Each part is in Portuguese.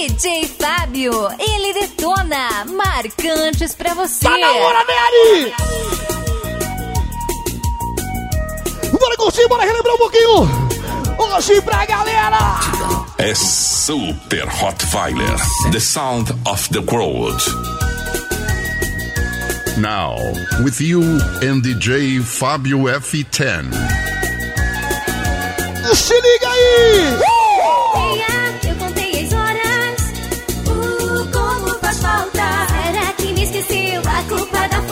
DJ Fábio, ele detona marcantes pra você. Tá na hora, Nery! Bora curtir, bora relembrar um pouquinho. Hoje pra galera. É Super Hotweiler, the sound of the world. Now, with you and DJ Fábio F10. Se liga aí!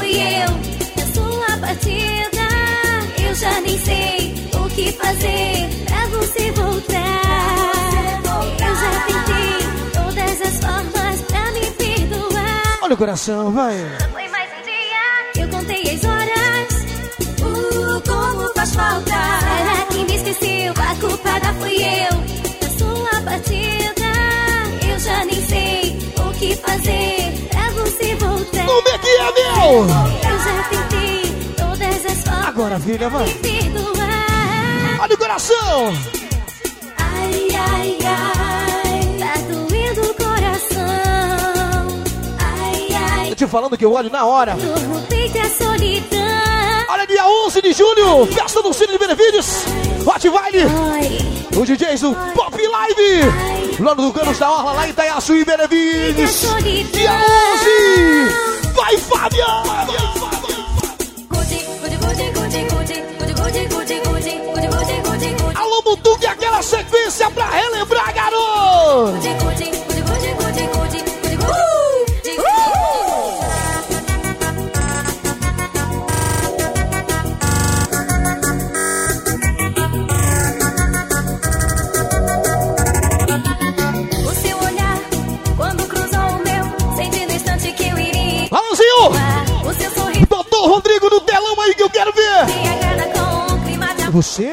Fui eu. Sua partida, eu já nem sei o que fazer pra você voltar. Eu já tentei todas as formas pra me perdoar. Olha o coração, vai. Foi mais um dia, eu contei as horas. Uh, como faz falta. Será que me esqueceu? A culpada fui eu. Da sua partida, eu já nem sei fazer pra você voltar. Como é que é, meu? Eu já tentei todas as formas Agora, filha, vai. Olha o coração. Ai, ai, ai, tá doendo o coração. Ai, ai, Tô te falando que eu olho na hora. dor no peito é solidão. Olha, dia 11 de julho, festa do Cine de Benevídeos. Hot Vale, Ai, o DJs do Pop Live, lá no Canos da Orla, lá em Itaiaçu e Benevides. Dia 11, vai Fábio! Alô, Mutung, aquela sequência pra relembrar, garoto! De amor. Você,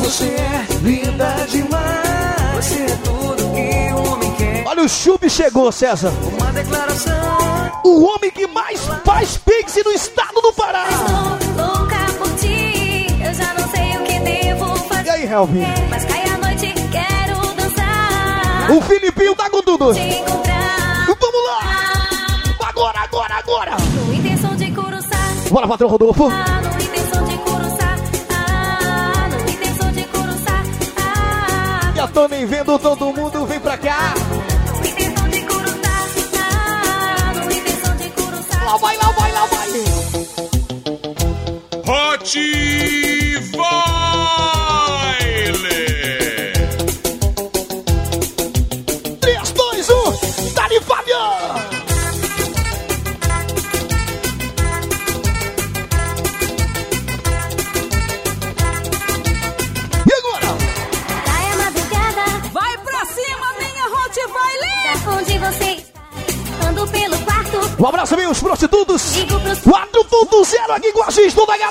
Você é linda demais. Você é tudo que um homem quer. olha o Chub chegou, César. Uma declaração. O homem que mais faz pix no estado do Pará. Estou louca por ti, eu já não sei o que devo E fazer. aí, Helvin? Mas cai a noite, quero dançar. O Filipinho tá com tudo. Te encontrar. Vamos lá. Agora, agora, agora. No intenção de curuçar. Bora, patrão Rodolfo. Ah, tô nem vendo todo mundo, vem pra cá. intenção de no intenção de curuçar. Lá vai, lá vai, lá vai. Hot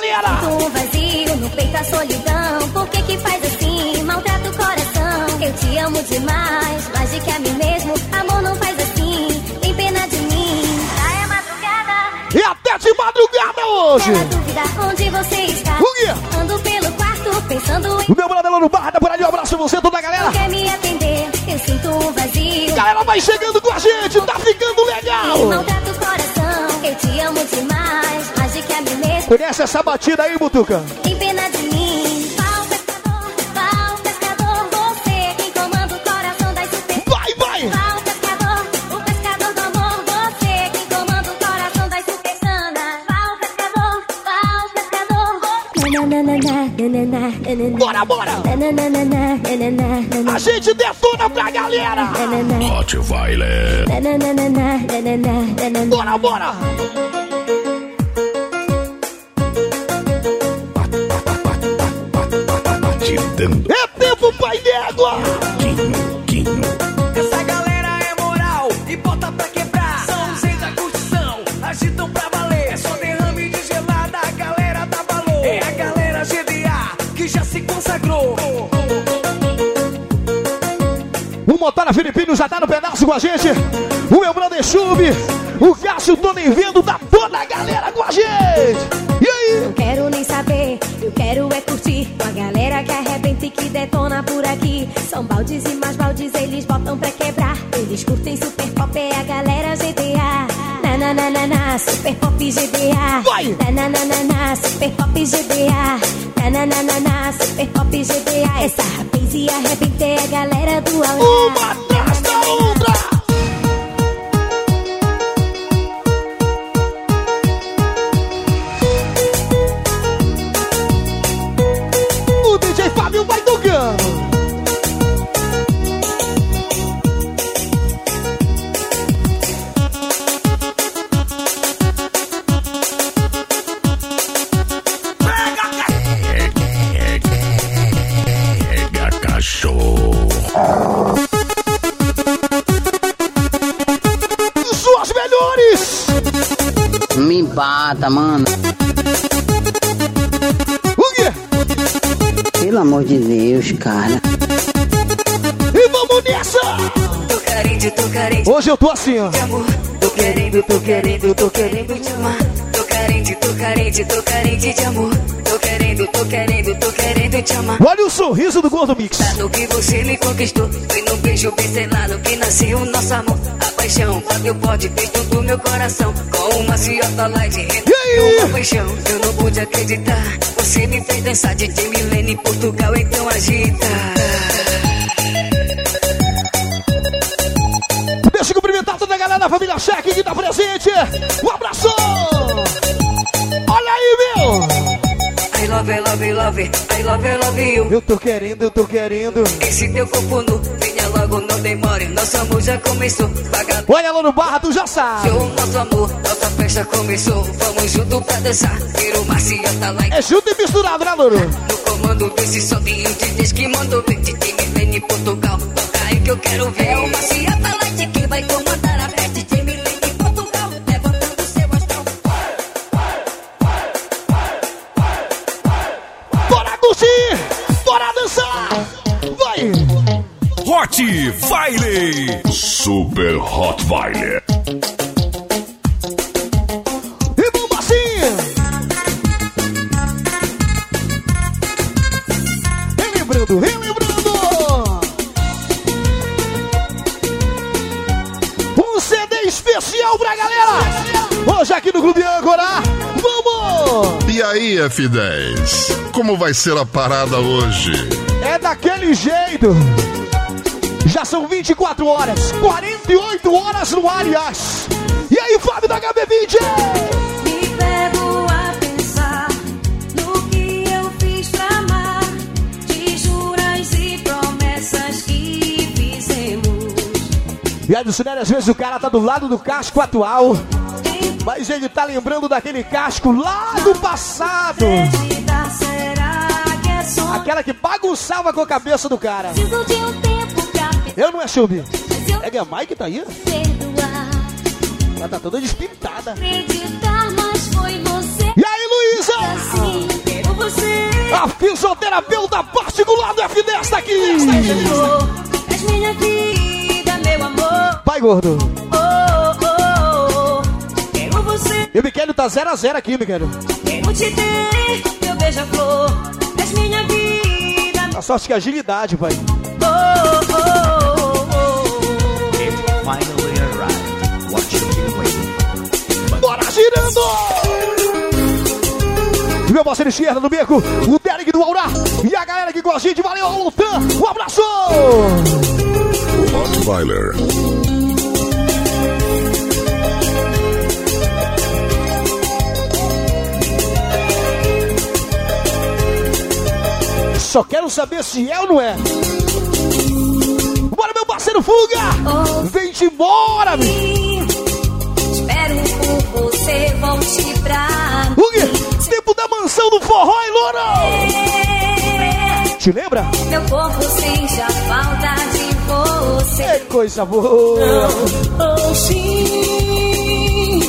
galera. Um vazio no peito a solidão. Por que que faz assim? Maltrata o coração. Eu te amo demais, mais do que a mim mesmo. Amor não faz assim. Tem pena de mim. Cai a madrugada. E até de madrugada hoje. Pela dúvida onde você está. O? Ando pelo quarto pensando em O meu brother lá no bar, tá por ali. Um abraço você, toda a galera. quer me atender. Eu sinto um vazio. Galera vai chegando com a gente, tá ficando legal. Maltrata o coração. Eu te amo demais, Conhece essa batida aí, Butuca? Tem pena de mim. Pau pescador, pau pescador, você quem comanda o coração das super. Vai, vai. Pau pescador, o pescador do amor, você quem comanda o coração das super. Pau pescador, pau pescador. Bora, bora. A gente detona pra galera. Hot Violet. Bora, bora. Já tá no pedaço com a gente. O meu brother Chub. O Cássio, tô nem vendo, tá toda a galera com a gente. E aí? Não quero nem saber, eu quero é curtir com a galera que arrebenta e que detona por aqui. São baldes e mais baldes, eles botam pra quebrar. Eles curtem super pop, é a galera GBA. Na na na na na, super pop GBA. Vai! Na na na na na, super pop GBA. Na na na na na, super pop GBA. Essa rapaz e arrebenta é a galera do Aurá. Uma outra! Mano. O quê? Pelo amor de Deus, cara. E vamos nessa! Tô carente, tô carente Hoje eu tô assim, ó. de amor. Tô querendo, tô querendo, tô querendo te amar. Tô carente, tô carente, tô carente de amor. Tô querendo, tô querendo, tô querendo te amar. Olha o sorriso do Gordo Mix. No que você me conquistou Foi no beijo pincelado que nasceu o nosso amor A paixão, Fábio pode fez tudo meu coração Com uma ciota light E? Uma paixão Eu não pude acreditar Você me fez dançar de Milene em Portugal Então agita Deixa eu cumprimentar toda a galera da família Cheque que tá presente. Um abraço! Olha aí, meu! I love, I love, I love I love, I love you. Eu tô querendo, eu tô querendo. Esse teu corpo nu Venha logo, não demore Nosso amor já começou Vagabundo Olha lá no Barra, tu já sabe. o nosso amor Nossa festa começou. Vamos junto pra dançar. Virou uma ciota light É junto e misturado, né, Louro? No comando desse sozinho te diz que mandou. Ver De time vem em Portugal. Toca aí que eu quero ver. É uma ciata light que vai comandar Hot Vile. Super Hot Vile. E vamos assim! Relembrando, relembrando! Um CD especial pra galera! Hoje aqui no Clube Âncora, vamos! E aí, F10? Como vai ser a parada hoje? É daquele jeito! Já são 24 horas, 48 horas no ar, aliás! E aí, Fábio da HB20? Me pego a pensar no que eu fiz pra amar, de juras e promessas que fizemos. E aí, Lucinelli, às vezes o cara tá do lado do casco atual, mas ele tá lembrando daquele casco lá do passado. É Aquela que bagunçava com a cabeça do cara. preciso de um tempo Eu não é eu É que a Mike tá aí? perdoar, Ela tá toda despintada. acreditar, mas foi você E aí, Luísa? assim. Quero você. A fisioterapeuta particular do F10 tá aqui. És minha vida, meu amor. Vai, gordo. Oh, oh, oh. Quero você. E o Miquelio tá 0x0 aqui, Miquelio. Quero te ter, meu beija-flor. És minha vida. A sorte que é agilidade, pai. Oh. Finally arrived. What you been waiting Bora girando! Meu parceiro esquerda do beco, o Derek do Aurá. E a galera que com a gente, valeu, Lutan. Um abraço! Hot Viler. Só quero saber se é ou não é. Parceiro Fuga! Vem-te embora, meu! Espero por você, volte pra Fuga! Tempo da mansão do forró, hein, Loura? mim. Te lembra? Meu corpo sente a falta de você. É coisa boa! Oh sim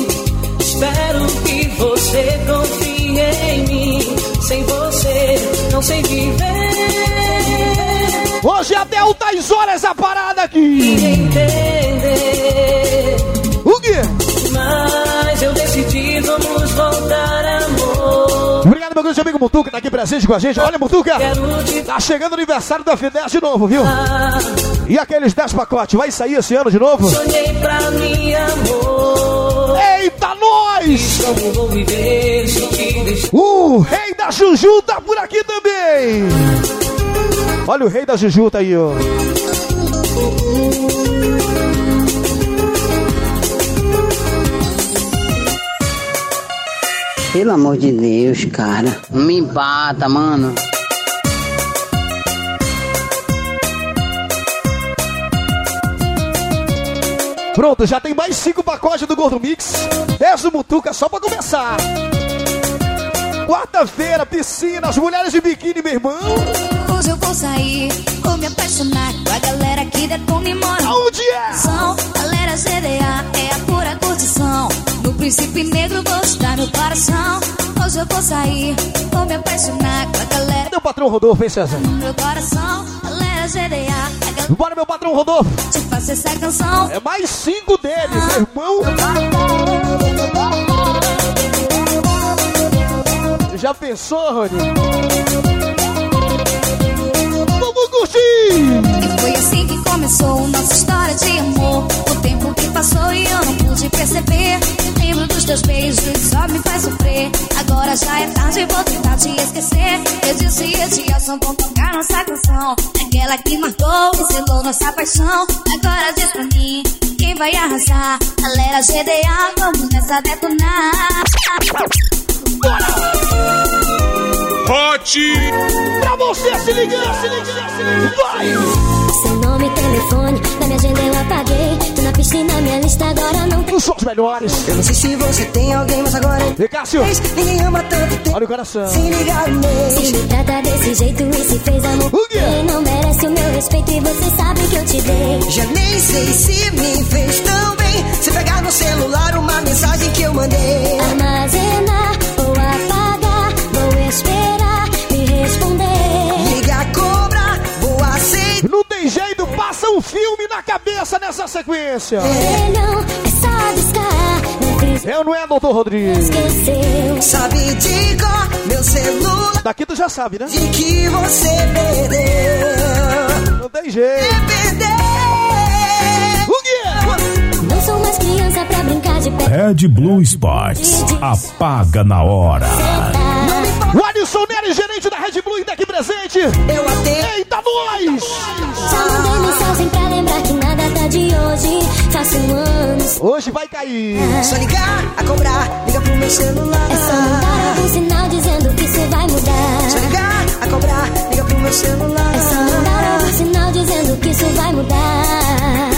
Espero que você confie em mim Sem você não sei viver Hoje até altas horas a parada aqui! Entender O quê? Mas eu decidi vamos voltar amor Obrigado, meu grande amigo Mutuca, tá aqui presente. com a gente. Olha, Mutuca, tá chegando o aniversário da F10 de novo, viu? E aqueles 10 pacotes, vai sair esse ano de novo? Sonhei pra mim, amor. Eita, nós! Vou viver te? O rei da Juju tá por aqui também! Olha o rei da Juju tá aí, ó. Pelo amor de Deus, cara. Não me bata, mano. Pronto, já tem mais cinco pacotes do Gordo Mix. Essa Mutuca só pra começar. Quarta-feira, piscina, as mulheres de biquíni, meu irmão. Hoje eu vou sair, vou me apaixonar com a galera que detona e mora. Aonde é? São galera GDA, é a pura curtição. No princípio negro vou estar no coração. Hoje eu vou sair, vou me apaixonar com a galera Cadê o patrão Rodolfo, hein, César? do meu coração. Galera GDA, a galera Bora, meu patrão Rodolfo. te faça essa canção. É mais cinco deles, meu irmão. Já pensou, Rony? Vamos curtir! E foi assim que começou nossa história de amor. O tempo que passou e eu não pude perceber. Lembro dos teus beijos, só me faz sofrer. Agora já é tarde, vou tentar te esquecer. Eu disse e te ação vão tocar nossa canção. Aquela que marcou e selou nossa paixão. Agora diz pra mim, quem vai arrasar? Galera GDA, vamos nessa detonar. Hot Pra você se ligar, se ligar, se ligar. Vai! Seu nome, telefone, da minha agenda eu apaguei. Tô na piscina, minha lista agora não tem. Não são os melhores. Eu não sei se você tem alguém, mas agora é E Cássio, Ninguém ama tanto tempo olha o coração. sem ligar no Se me trata desse jeito e se fez amor. O quê? Ele não merece o meu respeito e você sabe que eu te dei. Já nem sei se me fez tão bem. Se pegar no celular uma mensagem que eu mandei. Armazenar um filme na cabeça nessa sequência. É Eu não é, doutor Rodrigues. esqueceu. Sabe de cor meu celular Daqui tu já sabe, né? de que você perdeu. Não tem jeito. Perdeu. O quê? Não sou mais criança pra brincar de pé. Red Blue Sports. Apaga na hora. O Alisson Nery, gerente da Red Blue, ainda aqui presente. eu atendo. Eita, nós! Já mandei de hoje. Faço anos. Hoje vai cair. Só ligar, a cobrar, liga pro meu celular. É só mandar algum sinal dizendo que isso vai Só mudar. ligar, a cobrar, liga pro meu celular. É só mandar algum sinal dizendo que isso vai mudar.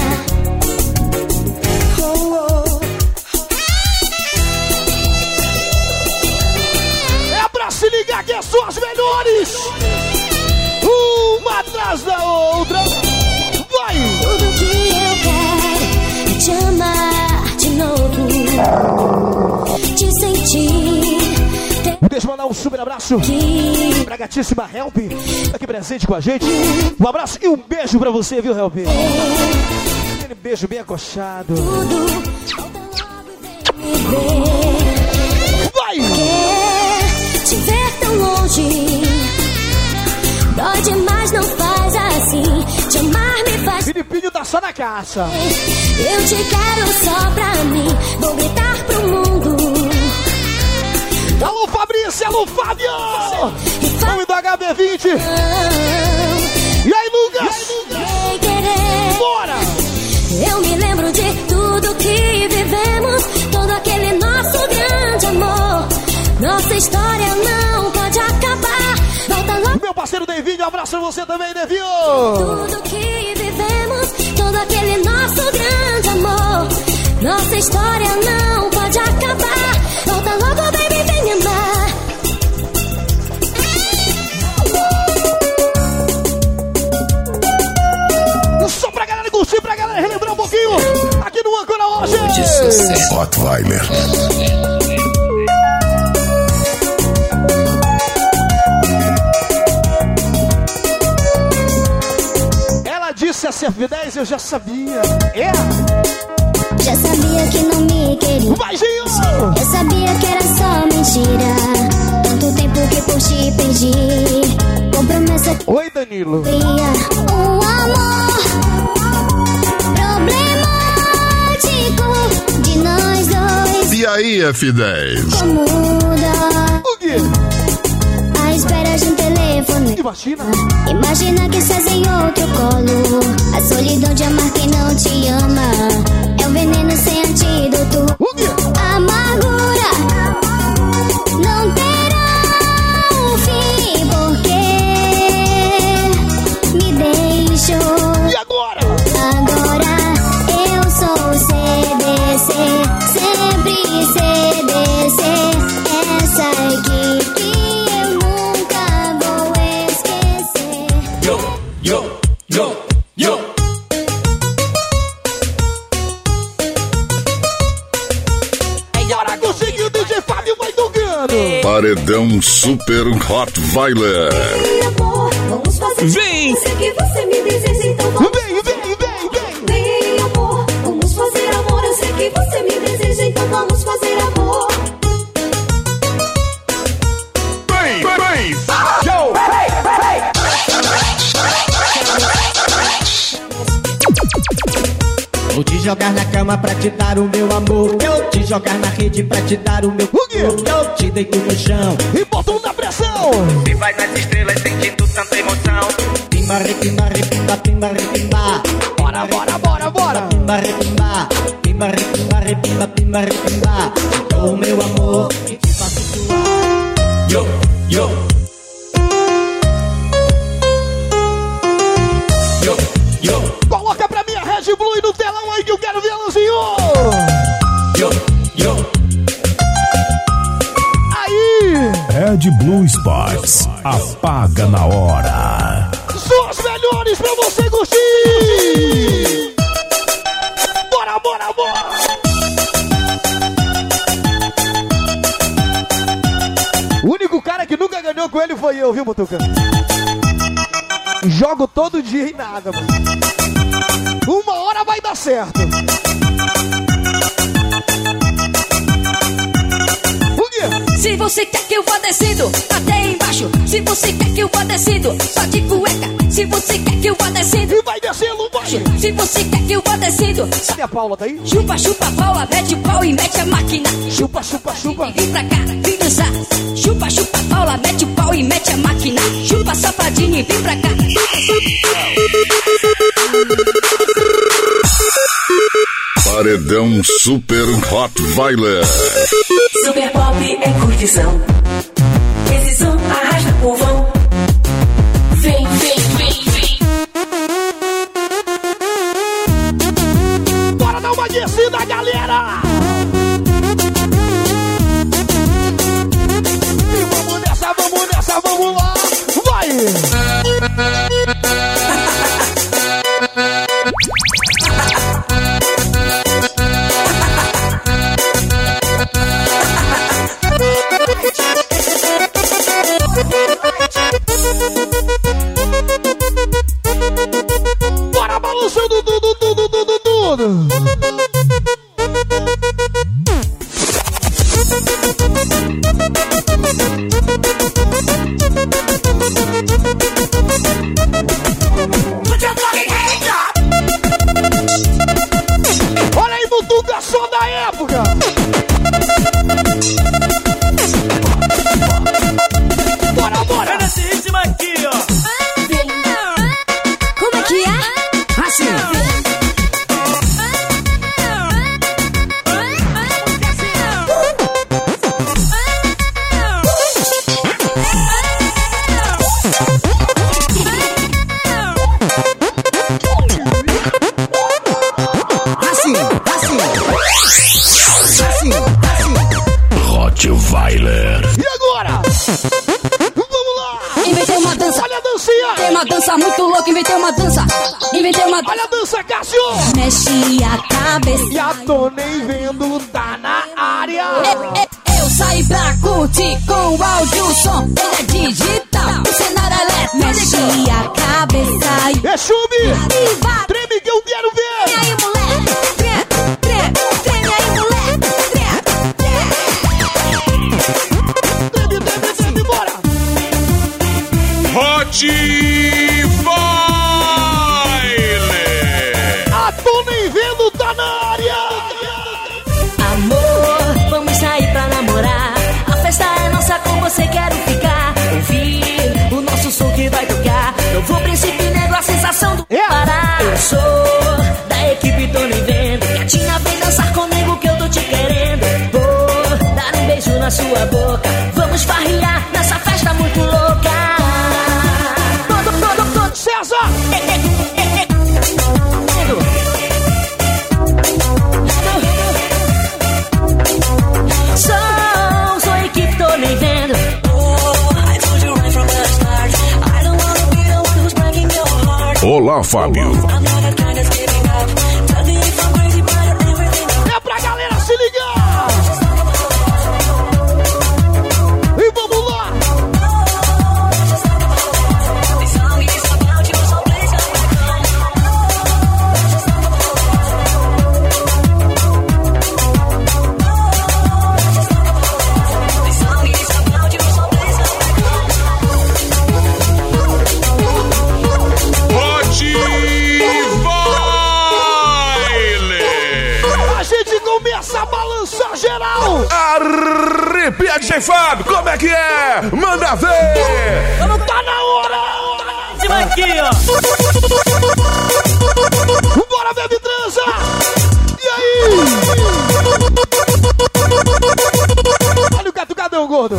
É pra se ligar que são as melhores. Uma atrás da outra. Vai! Te sentir. Deixa eu mandar um super abraço pra gatíssima Help, aqui presente com a gente. Um abraço e um beijo pra você, viu, Help? Aquele beijo bem acochado. Vai! Quer te ver tão longe. Dói demais, Filipinho tá só na caixa. Eu te quero só pra mim. Vou gritar pro mundo. Alô, Fabrício, alô, Fábio! Nome do HB20. E aí, Lucas? Sem querer. Bora! Eu me lembro de tudo que vivemos, todo aquele nosso grande amor. Nossa história não parceiro Devinho, um abraço pra você também, Devinho! tudo que vivemos, todo aquele nosso grande amor. Nossa história não pode acabar. Volta logo, baby, vem me amar. Só pra galera curtir, pra galera relembrar um pouquinho aqui no Ancora hoje! Rottweiler. A CF10, eu já sabia. É? Já sabia que não me queria. Vai, Ginho! Eu sabia que era só mentira. Tanto tempo que que por ti perdi. Com promessa que Oi, Danilo. cria um amor problemático de nós dois. E aí, F10? Como muda Imagina. Imagina que estás em outro colo. A solidão de amar quem não te ama. É um veneno sem antídoto. Paredão Super Hot Violet. amor, vamos fazer Vem! Jogar na cama pra te dar o meu amor. Eu te jogar na rede pra te dar o meu corpo. Eu te deito no chão. E botou na pressão. E vai nas estrelas sentindo tanta emoção. Pimba, repimba, repimba, pimba, repimba. Bora, bora, bora, bora. Pimba, repimba. Pimba, repimba, repimba, pimba, repimba. Te dou o meu amor e te faço suar. Yo. Yo, Apaga na hora. São as melhores pra você curtir. Bora, bora, bora. O único cara que nunca ganhou com ele foi eu, viu, Botuca? Jogo todo dia e nada, mano. Uma hora vai dar certo. Você quer que eu vá descendo até embaixo, se você quer que eu vá descendo só de cueca, se você quer que eu vá descendo, E vai descendo, vai. se você quer que eu vá descendo, Cadê a Paula, tá aí? chupa, chupa, Paula, mete o pau e mete a máquina. Chupa, chupa, chupa. Vem pra cá, vem dançar. Chupa, chupa, Paula, mete o pau e mete a máquina. Chupa, safadinho e vem pra cá. Paredão Super Hot Violet. Super Pop é curtição. Esse som arrasta o povão. Olá, Fábio. É DJ Fábio, como é que é? Manda ver! Tá na hora! Aqui, ó. Bora, bebe transa! E aí? Olha o catucadão, gordo!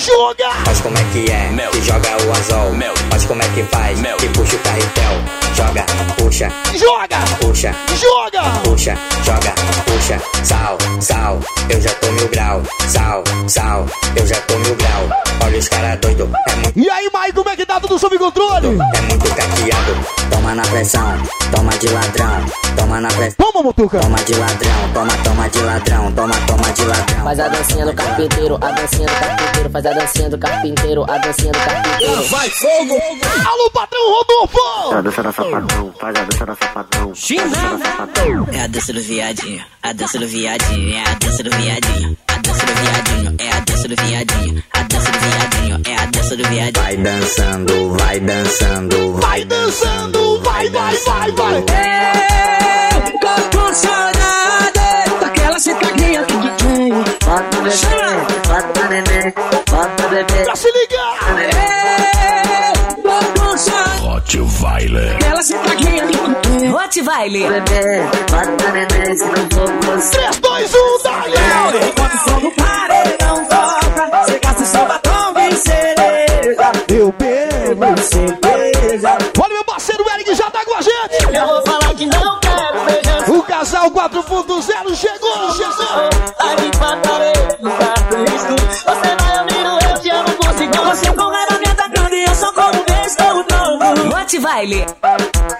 Joga! Faz como é que é, que joga o anzol. Faz como é que faz, que puxa o carretel. Joga, puxa, Joga! puxa, Joga! puxa, joga, puxa, sal, sal, eu já tô mil grau, sal, sal, eu já tô mil grau. Olha os cara doido, é muito, E aí, Mike, como é que tá tudo sob controle? é muito caqueado. Toma na pressão, toma de ladrão, toma na pressão. Toma, Mutuca! Toma de ladrão, toma, toma de ladrão, toma, toma de ladrão. Faz a dancinha do carpinteiro, a dancinha do carpinteiro, faz a dancinha do carpinteiro, a dancinha do carpinteiro. Vai, fogo! Alô, patrão Rodolfo! A dança da sapatão, faz a dança da sapatão. É a dança do viadinho, a dança do viadinho, é a dança do viadinho, a dança do viadinho, é a dança do viadinho, a dança do viadinho, é a dança do viadinho. Vai dançando, vai dançando, Vai dançando, vai, vai, vai, vai! Tô com saudade daquela citadinha que tem. Bota o bebê, bota o neném, bota o bebê. Pra se ligar! Rottweiler. citadinha que tem. Rottweiler. Bebê, bota o neném, se não for você. 3, 2, 1, dale! Enquanto o som do paredão toca, você gasta seu batom de cereja. Eu bebo! Certeza. Olha meu parceiro Eric já tá com a gente! Eu vou falar que não quero beijar. O casal 4.0 chegou! Chegou! Aqui pra parede, tá triste. Você vai novo. Rottweiler.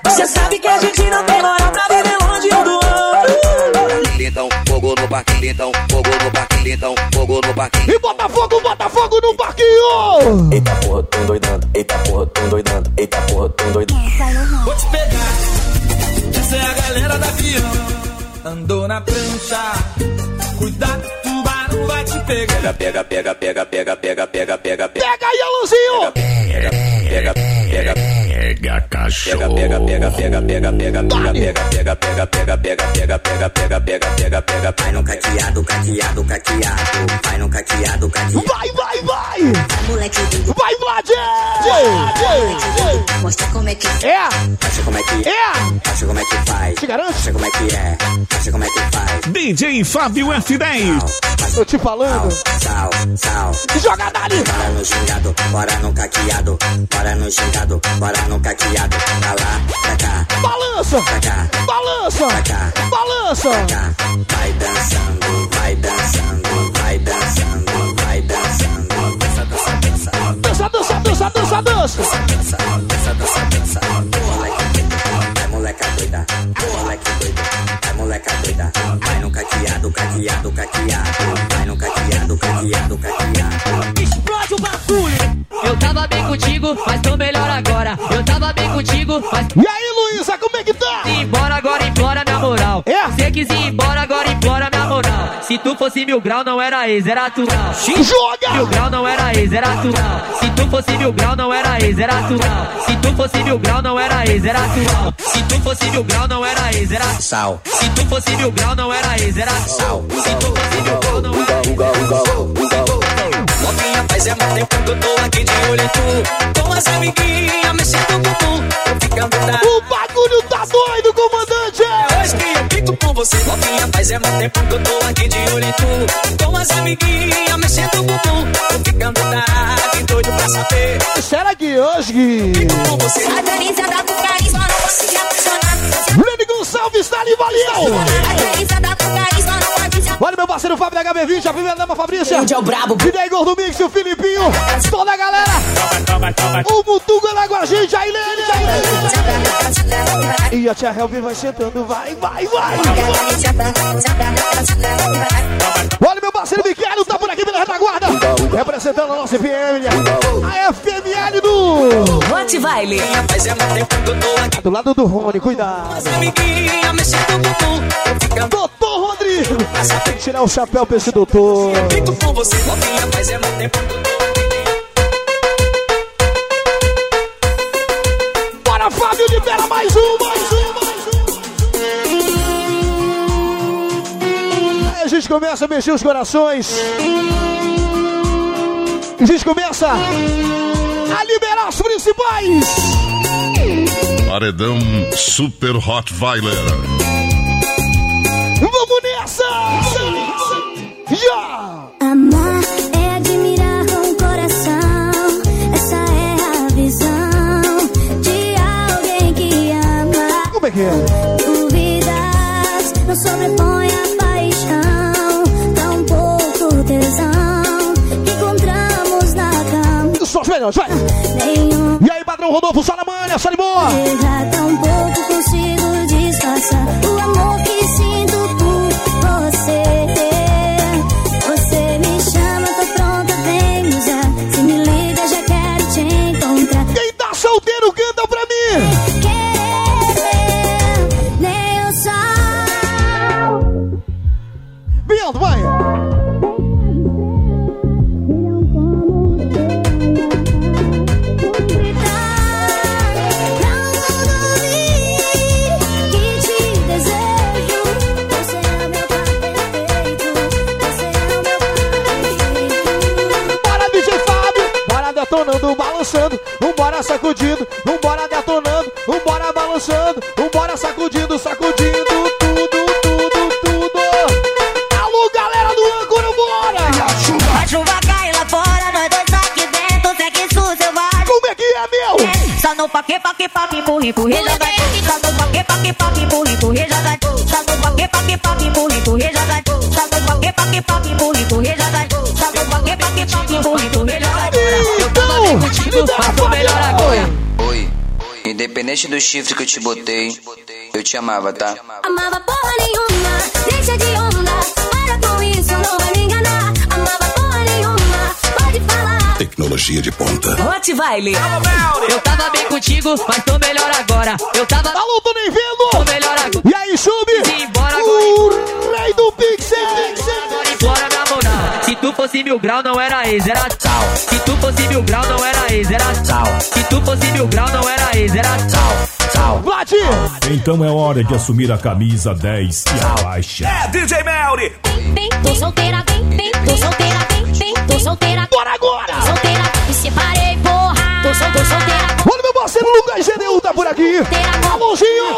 Você sabe que a gente não tem moral pra viver longe um do outro. Então, fogo no parquinho, então, fogo no parquinho, então, fogo no parquinho. E bota fogo, bota fogo no parquinho! Eita porra, tão doidando, eita porra, tão doidando, eita porra, tão doidando. Vou te pegar. Essa é a galera da avião. Andou na prancha. Cuidado, tubarão vai te pegar. Pega, pega, pega, pega, pega, pega, pega, pega, Pega aí, Alãozinho! pega, pega, pega, Pega cachorro. pega, pega, pega, pega, pega, pega, pega, pega, pega, pega, pega, pega, pega, pega, pega, pega, pega, vai no caqueado, caqueado, caqueado, vai no caqueado, caqueado. Vai, vai, vai! Moleque lindo, Vai, Vlad! mostra como é que É! Acha como é que é? É! Acha como é que faz? Te garanto? Acha como é que é? Acha como é que faz? DJ Fábio F10. Tô te falando! Sal, sal, Joga dali! Bora no gingado, bora no caqueado, bora no gingado, bora no caqueado, Saqueado pra lá, pra cá. Balança! Pra cá. Balança! Pra cá. Balança! Pra cá. Vai dançando, vai dançando, vai dançando, vai dançando. Dança, dança, dança. Dança, dança, dança, dança, dança. Dança, dança, dança, dança. Vai moleca doida, vai moleque doido, vai é moleca doida. Vai no caqueado, caqueado, caqueado. Vai no caqueado, caqueado, caqueado. Explode o bagulho! Eu tava bem contigo, mas tô melhor agora. Eu tava bem contigo, mas. E aí, Luísa, como é que tá? Se embora agora, implora minha moral. É? Você quis ir embora agora, implora minha moral. Se tu fosse mil grau, não era ex, era tu não. Joga! Mil grau não era ex, era tu não. Se tu fosse mil grau, não era ex, era tu não. Se tu fosse mil grau, não era ex, era tu não. Se tu fosse mil grau, não era ex, era Sal. Se tu fosse mil grau, não era ex, era sal. Se tu fosse mil grau, não era Novinha, faz é muito tempo que eu tô aqui de olho em tu. Com as amiguinhas, mexendo o bumbum. Ficando da. O bagulho tá doido, comandante! É fico com você. Novinha, faz é muito tempo que eu tô aqui de olho em tu. Com as amiguinhas, mexendo o bumbum. Eu ficando. Que doido pra saber. Será que hoje? Com você. Com carisma, não pode se apaixonar. Lene Gonçalves está ali, valeu! Com carisma, não pode se Olha meu parceiro Fábio da HB20, a primeira dama Fabrícia. Onde é o brabo? E daí, Gordo Mix, o Filipinho, toda a galera. O Mutuga lá com a gente, a Ilene, a Ilene. E a tia Helvin vai sentando, vai, vai, vai. Olha meu parceiro Miquel, tá por aqui pela retaguarda. Representando a nossa FM, a FML do... Tô aqui. Do lado do Rony, cuidado. Doutor Rodrigo. Tem que tirar o chapéu pra esse doutor. Fico com você, novinha, é muito tempo começa a mexer os corações. A gente começa a liberar os principais. Paredão Super Rottweiler. Vamos nessa! Já! Amar é admirar com o coração. Essa é a visão de alguém que ama. Como é que é? Dúvidas não sobrepõe melhores, vai! Nenhum E aí, padrão Rodolfo, só na manha, só de boa! errar, tão pouco consigo disfarçar o amor que do chifre que eu te botei, eu te amava, tá? Amava porra nenhuma, deixa de onda. Para com isso, não vai me enganar. Amava porra nenhuma, pode falar. Tecnologia de ponta. Rottweiler. Eu tava bem contigo, mas tô melhor agora. Eu tava. Alô, tô nem Tô vendo! melhor agora. E aí, Chube? Simbora O agora. rei do Pixel! Agora implora minha moral. Se tu fosse mil grau, não era ex, era tchau. Se tu fosse mil grau, não era ex, era tchau. Se tu fosse mil grau, não era ex, era tchau. Vlad! Então é hora de assumir a camisa 10 e a faixa. É, DJ Melry. Vem, tô solteira, vem, vem, tô solteira, vem, vem, tô solteira. Bora agora! Solteira, me separei, porra. Tô, sol, tô solteira, Olha meu parceiro Lucas GDU tá por aqui! Alôzinho!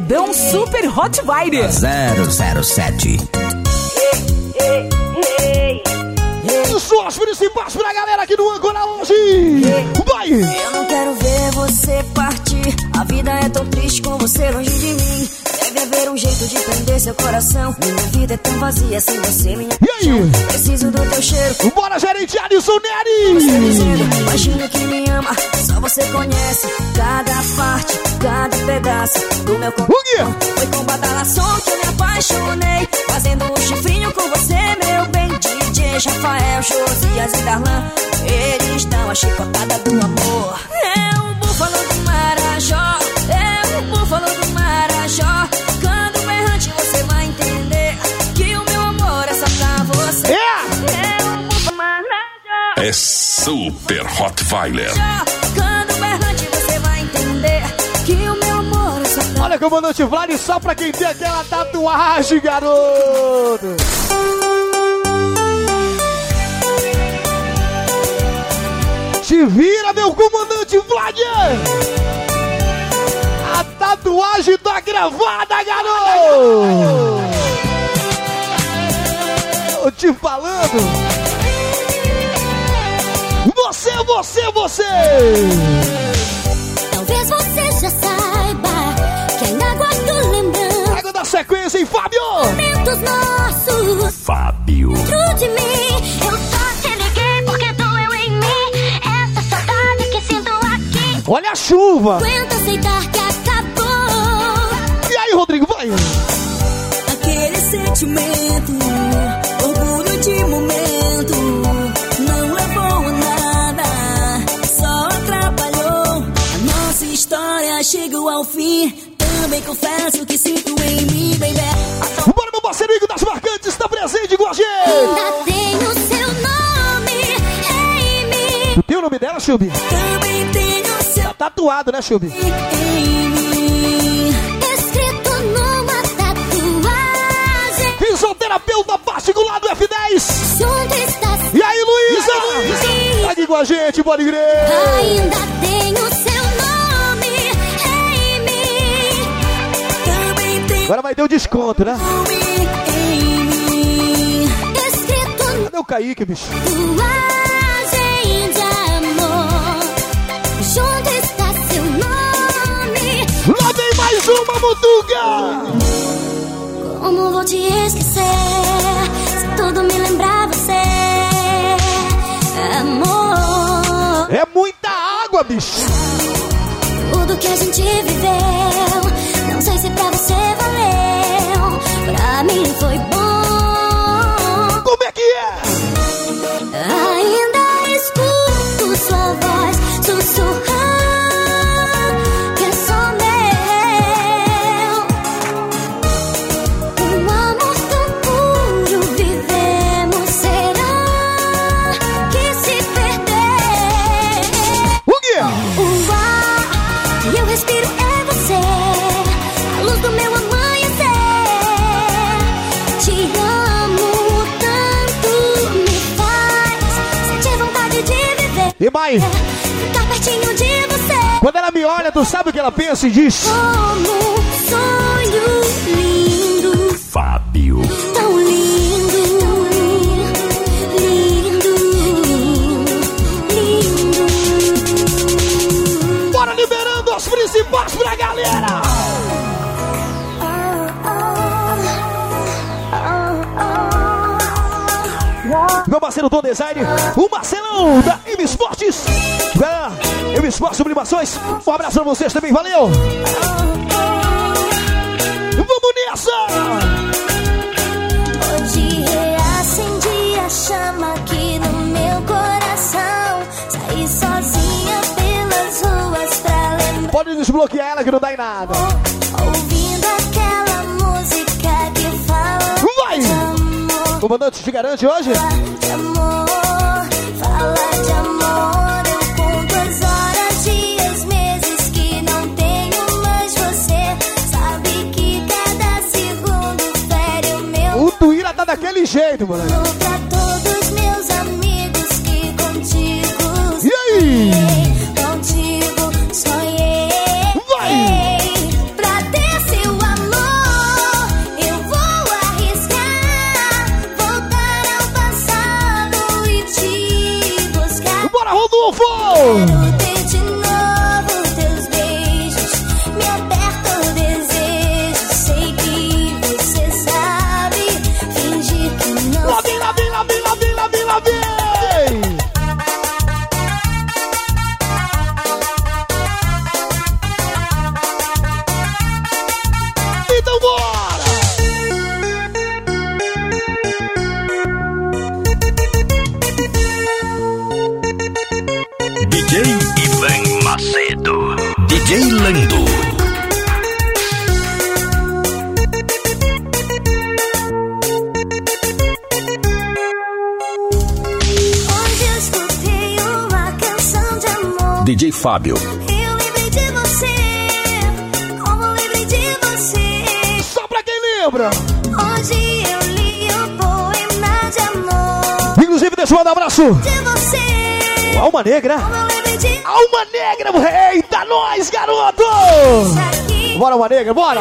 Paredão Super Rottweiler. 007. Isso, as principais pra galera aqui do Ancora hoje. Vai! Eu não quero ver você partir. A vida é tão triste com você longe de mim. Deve haver um jeito de prender seu coração. Minha vida é tão vazia sem você, minha E aí? Preciso do teu cheiro. Bora, gerente Alisson Você Neri! dizendo, imagina que me ama. Só você conhece cada parte, cada pedaço do meu coração. Foi com badalação que eu me apaixonei. Fazendo um chifrinho com você, meu bem. DJ Rafael, Josias e Darlan. Eles dão a chicotada do amor. É o búfalo do Marajó. É o búfalo do Marajó. Quando berrante você vai entender que o meu amor é só pra você. É o búfalo do Marajó. É Super Rottweiler. Quando Olha, comandante Vlad, só pra quem tem aquela tatuagem, garoto! Te vira, meu comandante Vlad! A tatuagem tá gravada, garoto! Tô te falando! Você, você, você! Olha a chuva! Aguenta aceitar que acabou. E aí, Rodrigo, vai! Aquele sentimento, orgulho de momento, não levou a nada, só atrapalhou. A nossa história chegou ao fim. Também confesso que sinto em mim, baby. Bora, meu parceiro Igor das Marcantes, tá presente com a gente! Ainda tenho seu nome tem o nome dela, Chubi? Também Tá tatuado, né, Chubi? Fisioterapeuta particular do F10! Junto está E aí, Luísa? Tá aqui com a gente, pode crer! Ainda tenho seu nome em mim. Agora vai ter o desconto, né? Cadê o Kaique, bicho? Mais uma mutuca! Como vou te esquecer? Se tudo me lembrar você, amor. É muita água, bicho! Tudo que a gente viveu, não sei se pra você valeu. Pra mim foi bom. Tu sabe o que ela pensa e diz? como sonho lindo, Fábio. tão lindo, lindo, lindo. Bora liberando as principais pra galera! Meu parceiro Tom Design, o Marcelão da M Esportes. Galera, M Esportes Sublimações, um abraço pra vocês também, valeu! Vamos nessa! Hoje reacendi a chama aqui no meu coração. Saí sozinha pelas ruas pra lembrar. Pode desbloquear ela que não dá em nada. Ouvindo aquela música que fala Vai! de amor, Comandante, te garante hoje? de amor, fala de amor. Daquele jeito, mano. Você. Alma Negra! Alma Negra! Eita, nós, garoto! Bora, Alma Negra, bora!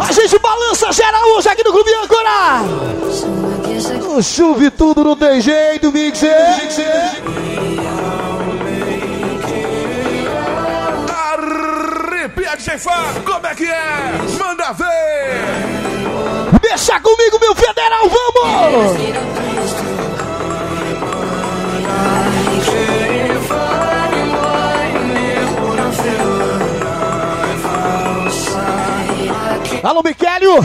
A gente balança geral hoje aqui no Clube Âncora! O chuve tudo não tem jeito, Mixer! Fábio, como é que é? Manda ver! Deixa comigo, meu federal, vamos! Alô, Miquélio!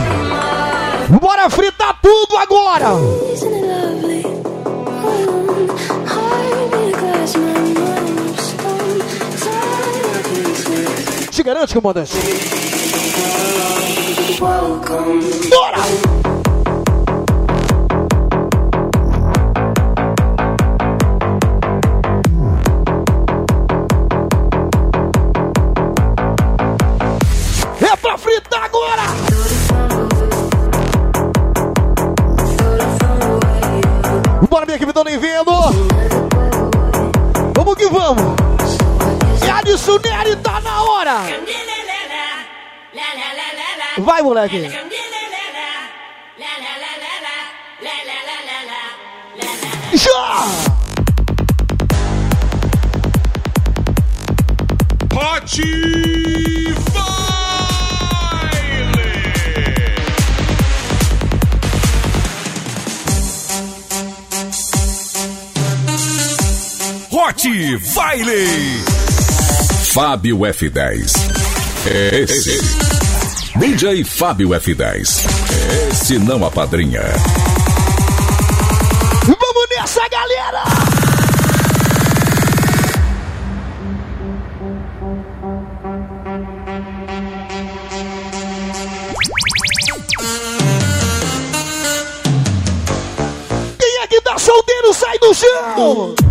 Bora fritar tudo agora! Garante, comandante! Bora! Moleque! Já! Hot Hot Baile. Fábio F10. Esse. DJ Fábio F10. Esse não apadrinha. Vamos nessa, galera! Quem é que tá solteiro, sai do chão!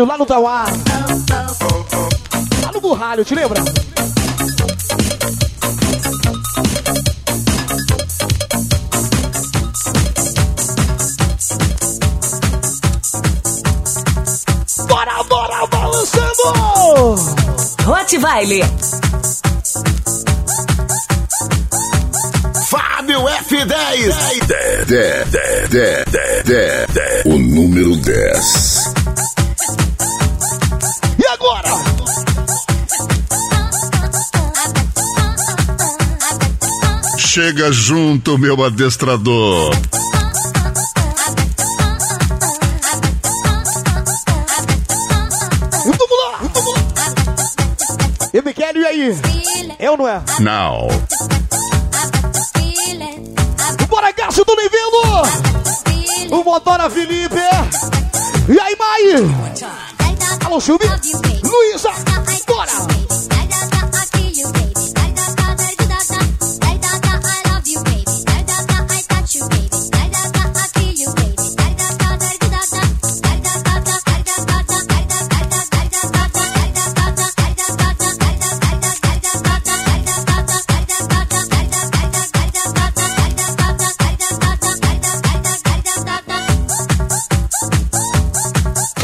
Burralho, lá no Tauá. Lá no burralho, te lembra? Bora, bora, balançando! Rottweiler. Fábio F10. 10, 10, 10, 10, 10, 10, 10. O número 10. Chega junto, meu adestrador. E Miquel, e aí? É ou não é? Now. Bora, Cássio do Livelo! O Motora Felipe! E aí, Mai? Alô, Chubi? Luísa! Bora!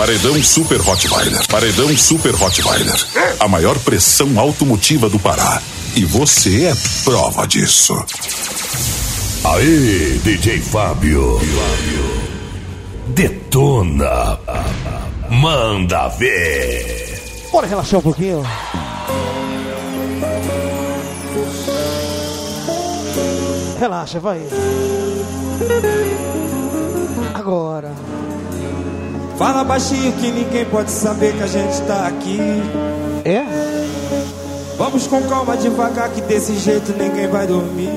Paredão Super Rottweiler. Paredão Super Rottweiler. A maior pressão automotiva do Pará. E você é prova disso. Aê, DJ Fábio. Detona. Manda ver. Bora relaxar um pouquinho. Relaxa, vai. Agora. Fala baixinho que ninguém pode saber que a gente tá aqui. É? Vamos com calma devagar que desse jeito ninguém vai dormir.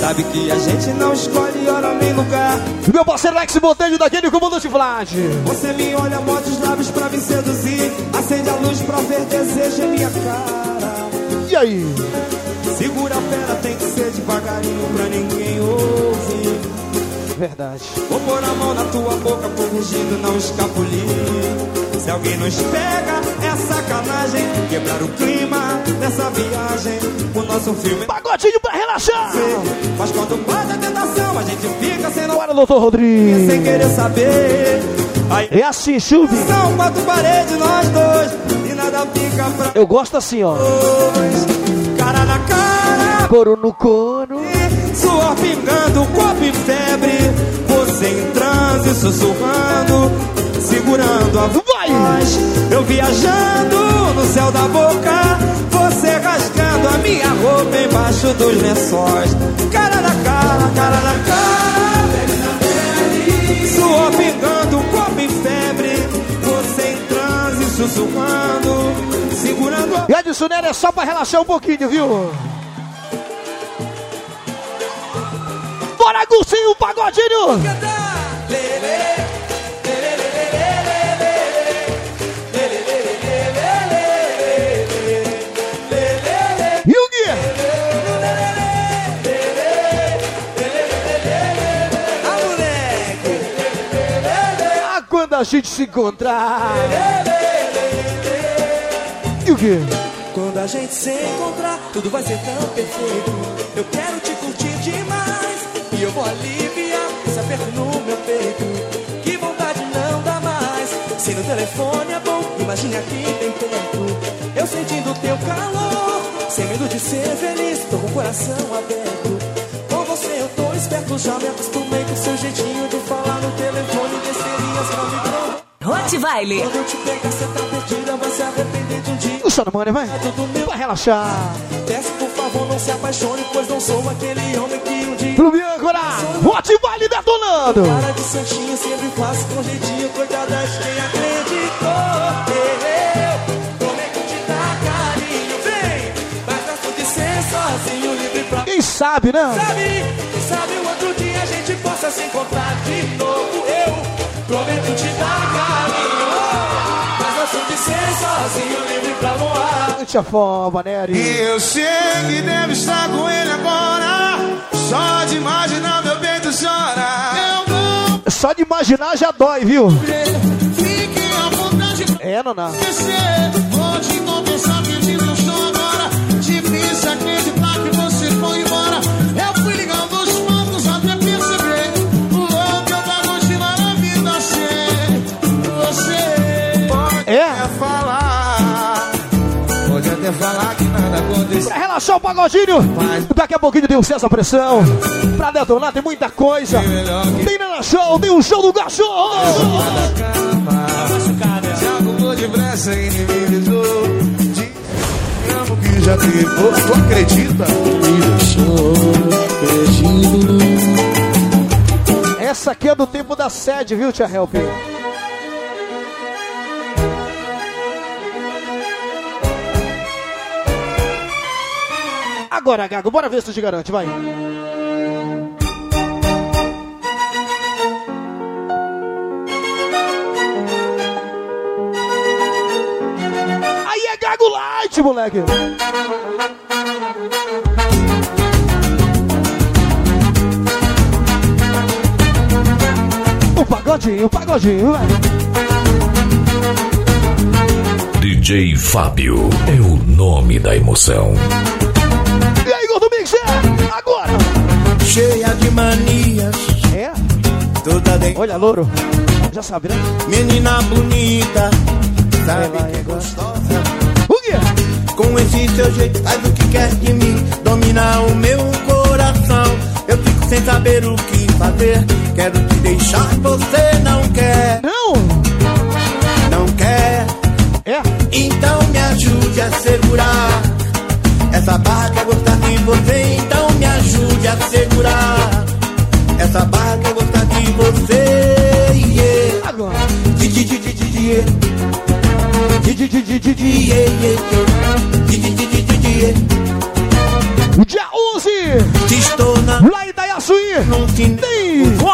Sabe que a gente não escolhe hora nem lugar. Meu parceiro Lex Botelho daquele comandante Vlad. Você me olha, morde os lábios pra me seduzir. Acende a luz pra ver desejo em minha cara. E aí? Segura a fera, tem que ser devagarinho pra ninguém. Verdade. Vou pôr a mão na tua boca, corrigindo, não escapulir. Se alguém nos pega, é sacanagem. Quebrar o clima dessa viagem. O nosso filme. Pagodinho pra relaxar! Mas quando bate a tentação, a gente fica sem Bora, doutor Rodrigues! Sem querer saber. Aí, É assim, Chubi. são quatro paredes, nós dois. E nada fica pra Eu gosto assim, ó. dois. Cara na cara. Couro no couro. Suor pingando, corpo em febre. Você em transe, sussurrando, segurando a voz. Eu viajando no céu da boca. Você rasgando a minha roupa embaixo dos lençóis. Cara na cara, cara na cara. Suor pingando, corpo em febre. Você em transe, sussurrando, segurando a E a é só pra relaxar um pouquinho, viu? Bora, Gursinho, pagodinho! E o Gui? Ah, quando a gente se encontrar. E o quê? Quando a gente se encontrar, tudo vai ser tão perfeito. Eu quero te corpo alivia esse aperto no meu peito. Que vontade não dá mais. Se no telefone é bom, imagine aqui tem tempo. Eu sentindo teu calor, sem medo de ser feliz, tô com o coração aberto. Com você eu tô esperto, já me acostumei com seu jeitinho de falar no telefone. Besteirinhas pra me provar. Hot Baile. Quando eu te pego você tá perdida, vai se arrepender de um dia. Puxa no mole, vai. É tudo meu. Vai relaxar. Desce, por favor, não se apaixone, pois não sou aquele homem que um dia. Clube Âncora, Hot Vale detonando. Cara de santinho, sempre faço com jeitinho, coitada de quem acreditou. Eu prometo te dar carinho, vem, mas gosto de ser sozinho, livre pra. Quem sabe, né? Sabe, quem sabe o outro dia a gente possa se encontrar de novo. Eu prometo te dar carinho, mas gosto de ser sozinho, livre pra voar. Tia Foba, Nery. E eu sei que deve estar com ele agora. Só de imaginar meu peito chora. Eu não Só de imaginar já dói, viu? fique à vontade de É, esquecer. Pra relaxar o pagodinho. Daqui a pouquinho tem o César Pressão. Pra detonar tem muita coisa. Tem Nana Show, tem o show do cachorro. Se arrumou depressa e nem me já Tu acredita? Essa aqui é do tempo da sede, viu, Tia Help? Agora, Gago, bora ver se tu te garante, vai. Aí é Gago Light, moleque. O pagodinho, o pagodinho, vai. DJ Fábio é o nome da emoção. Cheia de manias. É? Toda de... Olha, louro. Já sabe, né? Menina bonita. Sabe que é gostosa. O quê? Com esse seu jeito, faz o que quer de mim. Domina o meu coração. Eu fico sem saber o que fazer. Quero te deixar, você não quer. Não! Não quer. É? Então me ajude a segurar. Essa barra segurar. Essa barra que eu gostar de você. Agora. Dia 11! Estou na. Lá em Dayasuí! Tem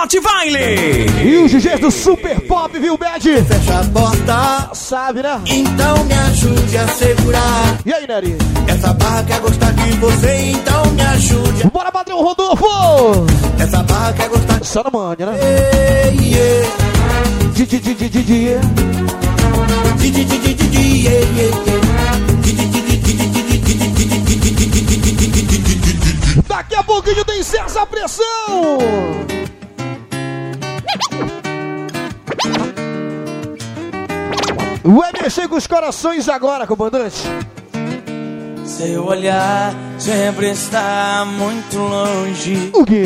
Hot Vile. E os GG do Super Pop, viu, Bad? Fecha a porta. Sabe, né? Então me ajude a segurar. E aí, Neri? Essa barra quer gostar de você, então me ajude. A... Bora, padrão Rodolfo! Essa barra quer gostar de Só na manhã, né? Ei. Di, di, di, di, di, Daqui a pouquinho tem César Pressão! Vai mexer com os corações agora, comandante. Seu olhar sempre está muito longe. O quê?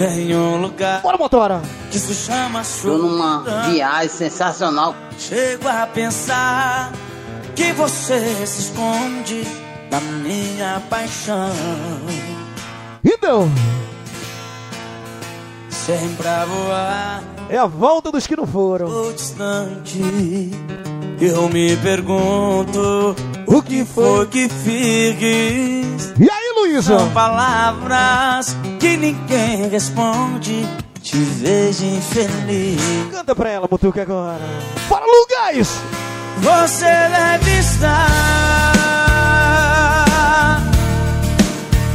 Em um lugar Bora, motora! que se chama Tô numa viagem sensacional. Chego a pensar que você se esconde da minha paixão. Então, Sempre pra voar, é a volta dos que não foram. tô distante. Eu me pergunto o que foi que fiz. E aí, Luísa? São palavras que ninguém responde. Te vejo infeliz. Canta pra ela, Mutuca, agora. Bora, Lugais! Você deve estar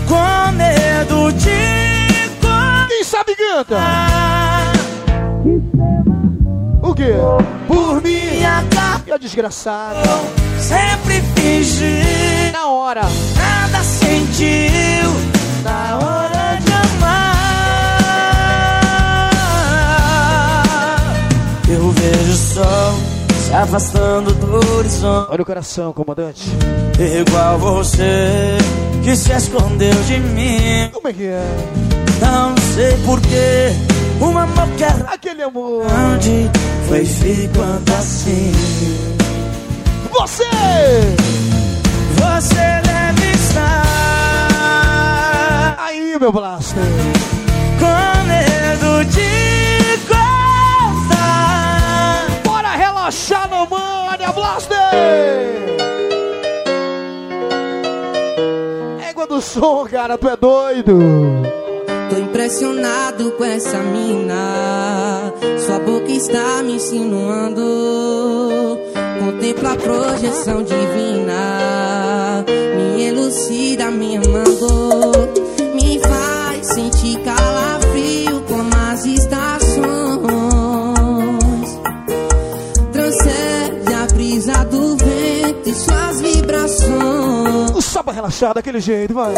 com medo de Quem sabe canta? Por mim! E a desgraçada? sempre fingir. Na hora! Nada sentiu na hora de amar. Eu vejo o sol se afastando do horizonte. Olha o coração, comandante. Igual você que se escondeu de mim. Como é que é? Não sei porquê. Um amor que era aquele amor. Onde foi ficando assim. Você! Você deve estar aí, meu blaster. Com medo de contar. Bora relaxar no Mania Blaster! Égua do som, cara, tu é doido. Tô impressionado com essa mina. Sua boca está me insinuando. Contempla a projeção divina. Me elucida, me amando. Me faz sentir calafrio como as estações. Transcende a brisa do vento e suas vibrações. Só pra relaxar daquele jeito, vai.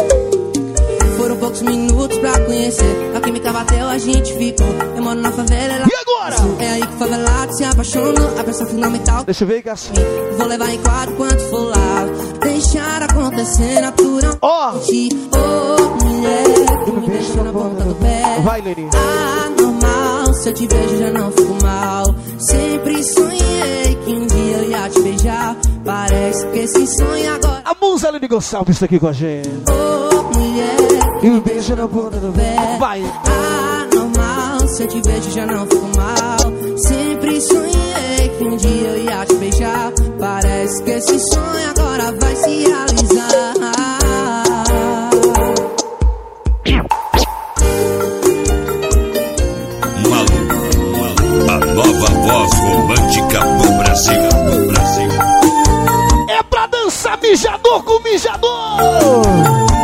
Foram poucos minutos pra conhecer. A química bateu, a gente ficou. Eu moro na favela, ela. E agora? É aí que o favelado se apaixona. A peça fundamental. Deixa eu ver, Cássio. Vou levar em quadro quanto for lá. Deixar acontecer naturalmente. Ó! Oh, mulher, que me deixa na ponta do pé. Vai, Leni. Anormal, se eu te vejo já não fico mal. Sempre sonhei que um dia eu ia te beijar. Parece que esse sonho agora. A musa Leni Gonçalves está aqui com a gente. Oh, mulher. E um beijo na ponta do pé. Vai. Anormal, se eu te vejo já não fico mal. Sempre sonhei que um dia eu ia te beijar. Parece que esse sonho agora vai se realizar. Malu, a nova voz romântica do Brasil. Do Brasil. É pra dançar mijador com mijador!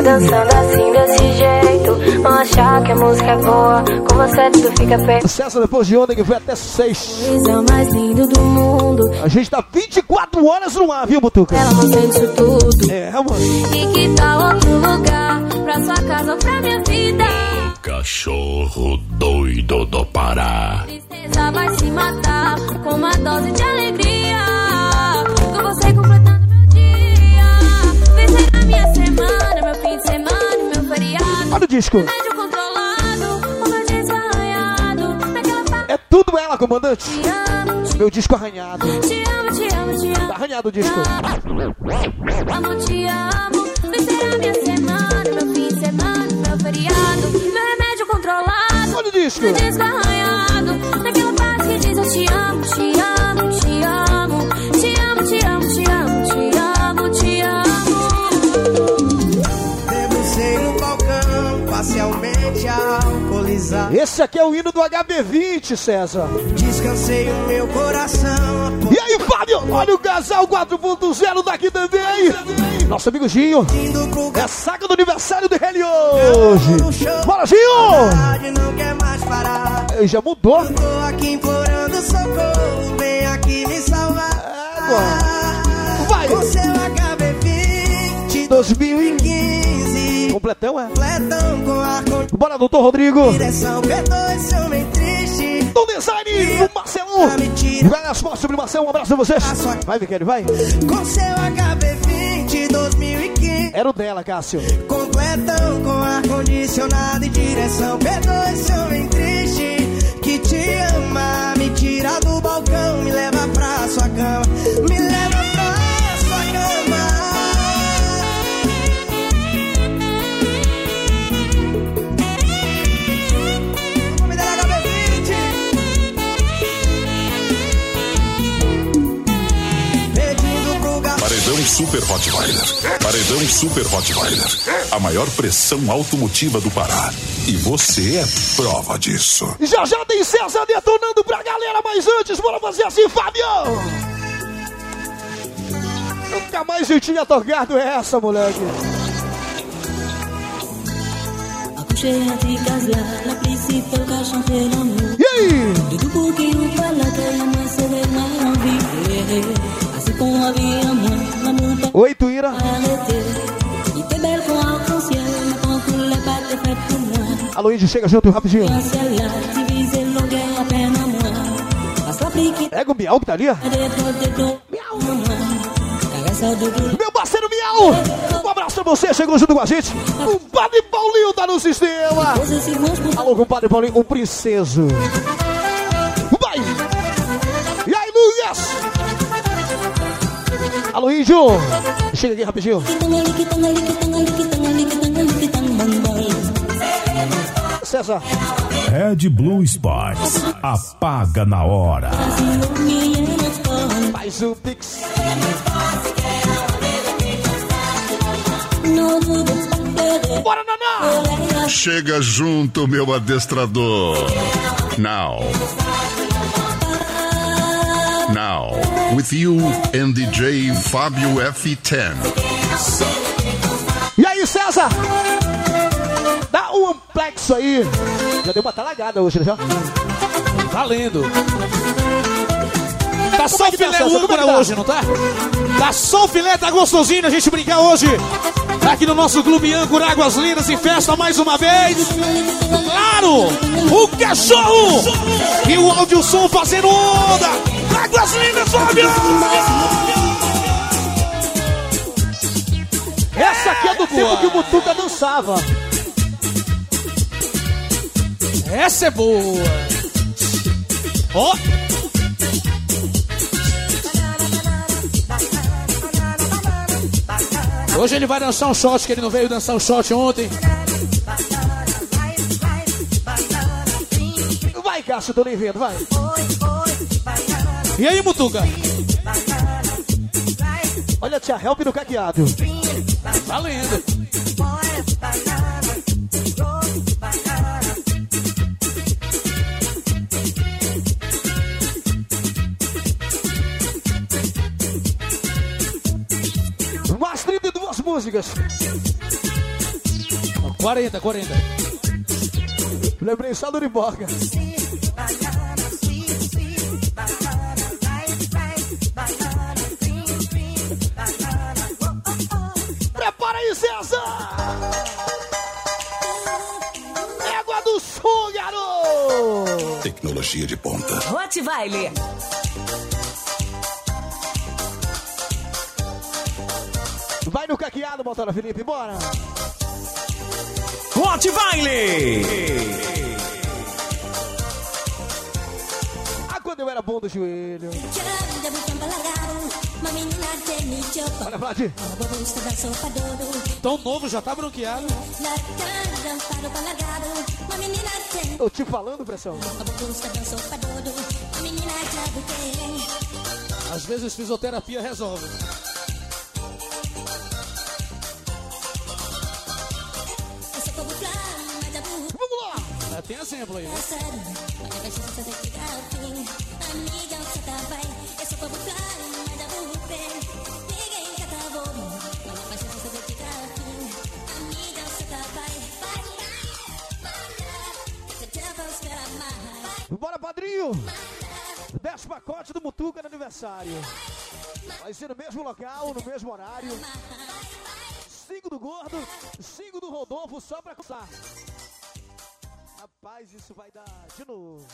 Ficar dançando assim desse jeito, não achar que a música é boa, com você tudo fica perfeito. César, depois de ontem, que foi até 6. Coisa mais lindo do mundo. A gente tá 24 horas no ar, viu, Butuca? Ela mostrando isso tudo. É, mano. E que tal outro lugar, pra sua casa ou pra minha vida? Cachorro doido do Pará. Tristeza vai se matar com uma dose de alegria. Fim de semana, meu feriado. Olha o disco. Médio controlado, o meu disco arranhado. Naquela. É tudo ela, comandante. Te amo, te Meu disco arranhado. Te amo, te amo, te amo. Tá arranhado o disco. Amo, te amo. Vencer a minha semana, meu fim de semana, meu feriado. Meu remédio controlado. Olha o disco. Meu disco arranhado. Naquela parte que diz eu te amo, te amo, alcoolizado. Esse aqui é o hino do HB20, César. Descansei o meu coração. E aí, Fábio? Olha o casal 4.0 daqui também. Nosso amigo Ginho. É a saga do aniversário do Reli hoje. Bora, Ginho! Não quer mais parar. Ele já mudou. Tô aqui implorando socorro, vem aqui me salvar. Vai. Com seu HB20 2015. Completão, é? Completão com ar com Bora, doutor Rodrigo. direção P2, seu meio triste. Do design, o Marcelão. Nas fotos sobre Marcelo, um abraço a vocês. Vai, Miquel, vai. Com seu HB20 2015. Era o dela, Cássio. Completão com ar condicionado e direção P2, seu meio triste. Que te ama, me tira do balcão, me leva pra sua cama. Me leva Super Rottweiler. Paredão Super Rottweiler. A maior pressão automotiva do Pará. E você é prova disso. Já já tem César detonando pra galera, mas antes, bora fazer assim, Fábio! Nunca mais eu tinha tocado essa, moleque. Accoucher efficace Oi, Tuíra. Índio, chega junto rapidinho. Pega o Miau que tá ali. Meu parceiro Miau! Um abraço pra você, chegou junto com a gente. O Padre Paulinho tá no sistema. Alô, compadre Paulinho, um princeso. Alô, Índio! Chega aqui rapidinho. César. Red Blue Sports. Apaga na hora. Faz o Pix. Bora, Naná! Chega junto, meu adestrador. Now. With you and DJ Fábio F10. E aí, César? Dá um amplexo aí. Já deu uma talagada hoje, né, já? Valendo. Tá só Como é que tá, filé é tá? hoje, não tá? Tá só filé, tá gostosinho a gente brincar hoje. Aqui no nosso Clube Âncora Águas Lindas em festa mais uma vez. Claro, o cachorro e o áudio som fazendo onda. Águas Lindas, Fábio! Essa aqui é do tempo que o Mutuca dançava. Essa é boa. Ó. Hoje ele vai dançar um shot, que ele não veio dançar um shot ontem. Vai, Cássio do Oliveira, vai. E aí, Mutuca? Olha a tia Help no caqueado. Valendo. Mais músicas. 40, 40. Lembrei só do Uriboca. Prepara aí, César! Égua do Sul, garoto! Tecnologia de ponta. Rottweiler. Vai no caqueado, motora Felipe, bora! Rottweiler. Ah, quando eu era bom do joelho. Olha, Vlad. Tão novo, já tá bronqueado. Tô te falando, pressão. Às vezes fisioterapia resolve. Né? Bora, padrinho! 10 pacotes do Mutuca no aniversário. Vai ser no mesmo local, no mesmo horário. 5 do Gordo, 5 do Rodolfo, só pra coçar. Rapaz, isso vai dar de novo.